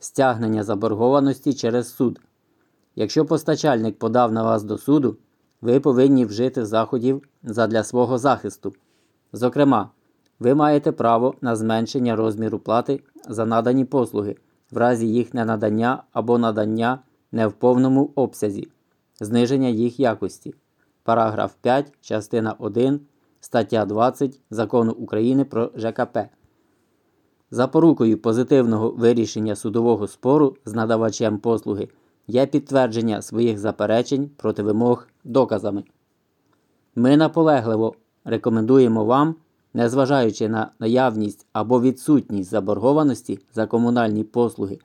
стягнення заборгованості через суд. Якщо постачальник подав на вас до суду, ви повинні вжити заходів задля свого захисту. Зокрема, ви маєте право на зменшення розміру плати за надані послуги в разі їх ненадання або надання не в повному обсязі, зниження їх якості. Параграф 5, частина 1, стаття 20 Закону України про ЖКП. Запорукою позитивного вирішення судового спору з надавачем послуги є підтвердження своїх заперечень проти вимог доказами. Ми наполегливо рекомендуємо вам, незважаючи на наявність або відсутність заборгованості за комунальні послуги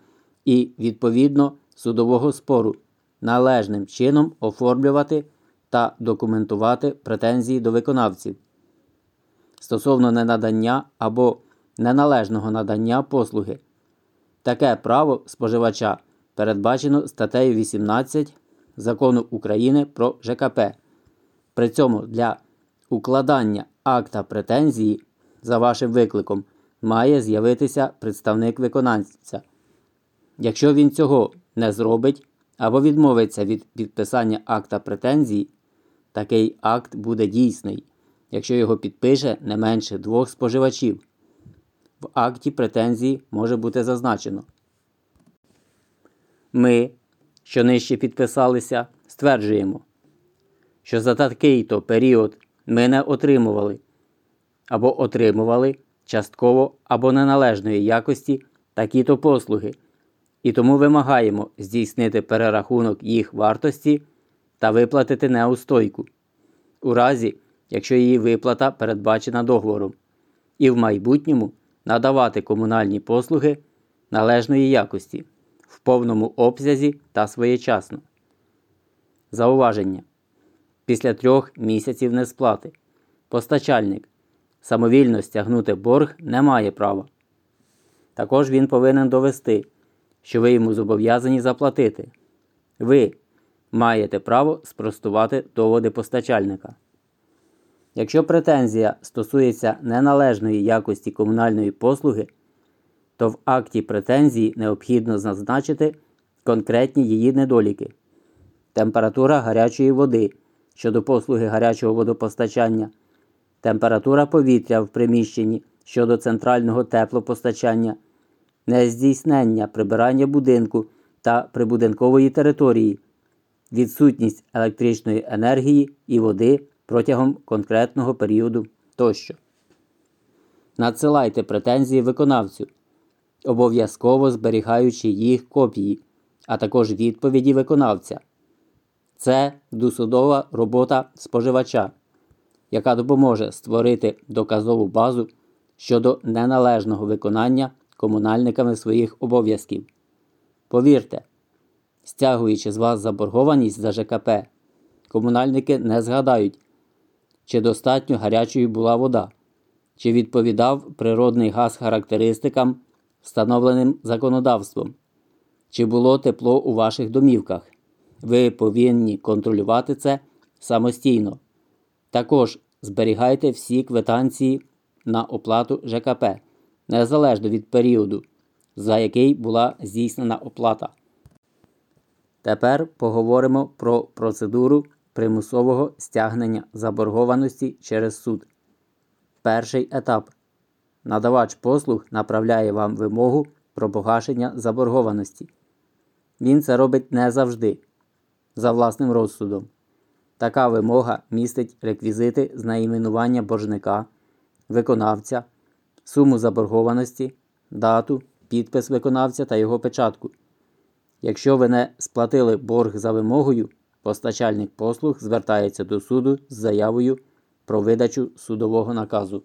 і, відповідно, судового спору, належним чином оформлювати та документувати претензії до виконавців стосовно ненадання або неналежного надання послуги. Таке право споживача передбачено статтею 18 Закону України про ЖКП. При цьому для укладання акта претензії за вашим викликом має з'явитися представник виконавця. Якщо він цього не зробить або відмовиться від підписання акта претензії, такий акт буде дійсний, якщо його підпише не менше двох споживачів. В акті претензії може бути зазначено. Ми, що нижче підписалися, стверджуємо, що за такий-то період ми не отримували або отримували частково або неналежної якості такі-то послуги, і тому вимагаємо здійснити перерахунок їх вартості та виплатити неустойку, у разі, якщо її виплата передбачена договором, і в майбутньому надавати комунальні послуги належної якості в повному обсязі та своєчасно. Зауваження. Після трьох місяців несплати постачальник самовільно стягнути борг не має права. Також він повинен довести, що ви йому зобов'язані заплатити. Ви маєте право спростувати доводи постачальника. Якщо претензія стосується неналежної якості комунальної послуги, то в акті претензії необхідно зазначити конкретні її недоліки. Температура гарячої води щодо послуги гарячого водопостачання, температура повітря в приміщенні щодо центрального теплопостачання, нездійснення прибирання будинку та прибудинкової території, відсутність електричної енергії і води протягом конкретного періоду тощо. Надсилайте претензії виконавцю, обов'язково зберігаючи їх копії, а також відповіді виконавця. Це досудова робота споживача, яка допоможе створити доказову базу щодо неналежного виконання комунальниками своїх обов'язків. Повірте, стягуючи з вас заборгованість за ЖКП, комунальники не згадають, чи достатньо гарячою була вода, чи відповідав природний газ характеристикам, встановленим законодавством, чи було тепло у ваших домівках. Ви повинні контролювати це самостійно. Також зберігайте всі квитанції на оплату ЖКП незалежно від періоду, за який була здійснена оплата. Тепер поговоримо про процедуру примусового стягнення заборгованості через суд. Перший етап. Надавач послуг направляє вам вимогу про погашення заборгованості. Він це робить не завжди, за власним розсудом. Така вимога містить реквізити з найменування боржника, виконавця, суму заборгованості, дату, підпис виконавця та його печатку. Якщо ви не сплатили борг за вимогою, Постачальник послуг звертається до суду з заявою про видачу судового наказу.